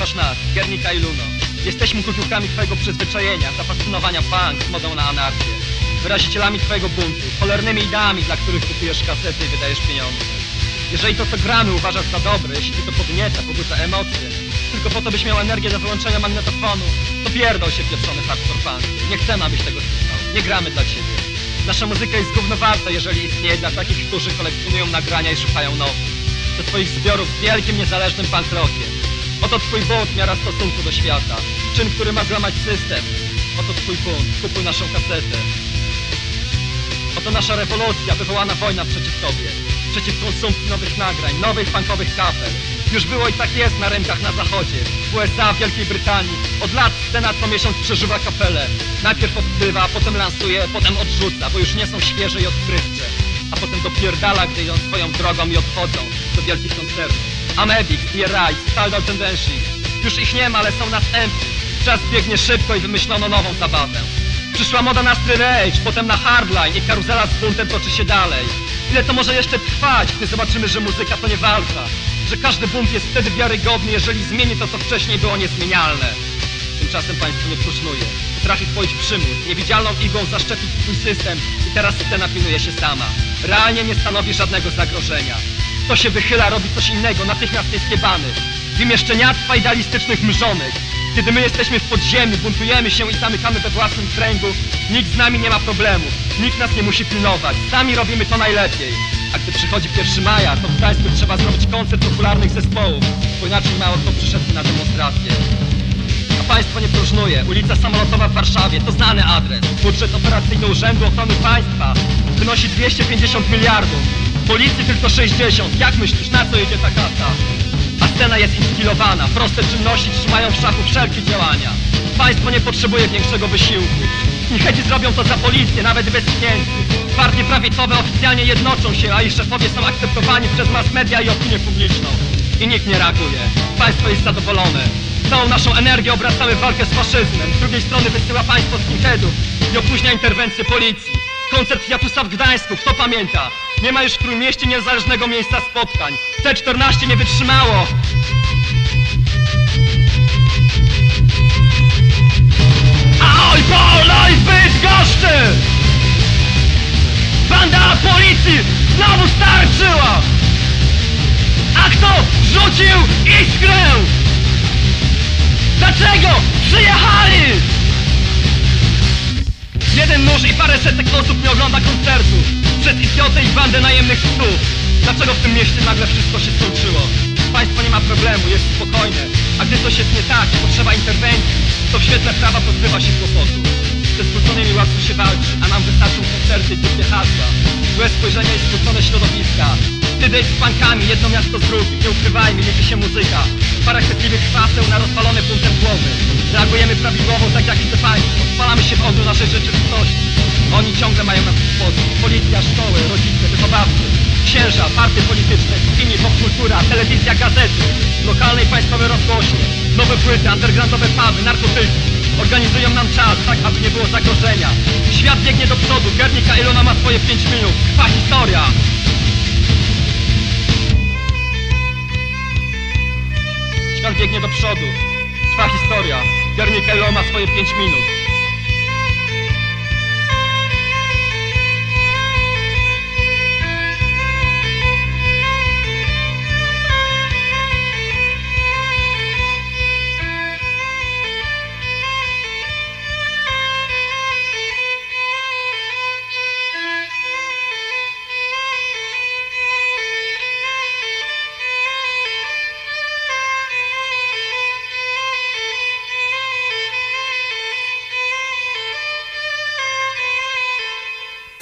Słuchasz nas, Gernika i Luno. Jesteśmy kulturkami twojego przyzwyczajenia, zafascynowania punk, modą na anarchię. Wyrazicielami twojego buntu, cholernymi ideami, dla których kupujesz kasety i wydajesz pieniądze. Jeżeli to, co gramy, uważasz za dobre, jeśli to podnieca, pobudza emocje, tylko po to, byś miał energię do wyłączenia magnetofonu, to pierdol się pieprzony hardcore punk. Nie chcemy, abyś tego słuchał. Nie gramy dla ciebie. Nasza muzyka jest gówno warta, jeżeli istnieje dla takich, którzy kolekcjonują nagrania i szukają nowych. Do twoich zbiorów wielkim, niezależnym punk rockiem. Oto twój bunt, miara stosunku do świata. Czyn, który ma złamać system. Oto twój bunt, kupuj naszą kasetę. Oto nasza rewolucja, wywołana wojna przeciw tobie. Przeciw konsumpcji nowych nagrań, nowych punkowych kapel. Już było i tak jest na rynkach na zachodzie. W USA, w Wielkiej Brytanii. Od lat scena co miesiąc przeżywa kapelę. Najpierw odkrywa, potem lansuje, potem odrzuca, bo już nie są świeże i odkrywcze. A potem dopierdala, gdy idą swoją drogą i odchodzą do wielkich koncertów. Amebik, Rise, Staldal Tendency. Już ich nie ma, ale są następni. Czas biegnie szybko i wymyślono nową zabawę. Przyszła moda na street rage, potem na hardline i karuzela z buntem toczy się dalej. Ile to może jeszcze trwać, gdy zobaczymy, że muzyka to nie walka? Że każdy bunt jest wtedy wiarygodny, jeżeli zmieni to, co wcześniej było niezmienialne. Tymczasem państwo nie próżnuje. Potrafi wchodzić przymus, niewidzialną igłą zaszczepić swój system i teraz scena pilnuje się sama. Realnie nie stanowi żadnego zagrożenia. Kto się wychyla, robi coś innego, natychmiast jest jebany. W imię szczeniactwa idealistycznych mrzonek. Kiedy my jesteśmy w podziemiu, buntujemy się i zamykamy we własnym kręgu, nikt z nami nie ma problemu, nikt nas nie musi pilnować, sami robimy to najlepiej. A gdy przychodzi 1 maja, to w Gdańsku trzeba zrobić koncert popularnych zespołów, bo inaczej mało kto przyszedł na demonstrację. A państwo nie próżnuje. Ulica Samolotowa w Warszawie to znany adres. Budżet operacyjny Urzędu Ochrony Państwa wynosi 250 miliardów. Policji tylko 60. Jak myślisz, na co jedzie ta kasa? A scena jest inspirowana. Proste czynności trzymają w szachu wszelkie działania. Państwo nie potrzebuje większego wysiłku. Niechęci zrobią to za policję, nawet bez pieniędzy. Partie prawicowe oficjalnie jednoczą się, a ich szefowie są akceptowani przez mass media i opinię publiczną. I nikt nie reaguje. Państwo jest zadowolone. Całą naszą energię obracamy w walkę z faszyzmem. Z drugiej strony wysyła państwo skinheadów i opóźnia interwencję policji. Koncert Jatusa w Gdańsku, kto pamięta? Nie ma już w Trójmieście niezależnego miejsca spotkań. T14 nie wytrzymało. A oj, polaj, Bydgoszczy! Banda policji znowu starczyła! A kto rzucił iskrę? Dlaczego przyjechali? Parę setek osób nie ogląda koncertu. Przez idiotę i bandę najemnych psów Dlaczego w tym mieście nagle wszystko się skończyło? Państwo nie ma problemu, jest spokojne. A gdy coś jest nie tak i potrzeba interwencji To w świetle prawa pozbywa się kłopotu. Ze skróconymi łatwo się walczy A nam wystarczą koncerty i tylko hasła. Złe spojrzenia i skrócone środowiska. Wtedy z pankami, jedno miasto z drugim. Nie ukrywajmy, liczy się muzyka. Parę chwytliwych krwaseł na rozpalony buntem głowy. Reagujemy prawidłowo, tak jak chce państwo Spalamy się w ogniu naszej rzeczywistości Oni ciągle mają nas w sposób Policja, szkoły, rodzice, wychowawcy Księża, partie polityczne, kini, popkultura, telewizja, gazety Lokalne i państwowe rozgłośnie Nowe płyty, undergroundowe puby, narkotyki Organizują nam czas, tak aby nie było zagrożenia Świat biegnie do przodu, Gernika Ilona ma swoje 5 minut Trwa historia Świat biegnie do przodu. Trwa historia. Garnik Elo ma swoje 5 minut.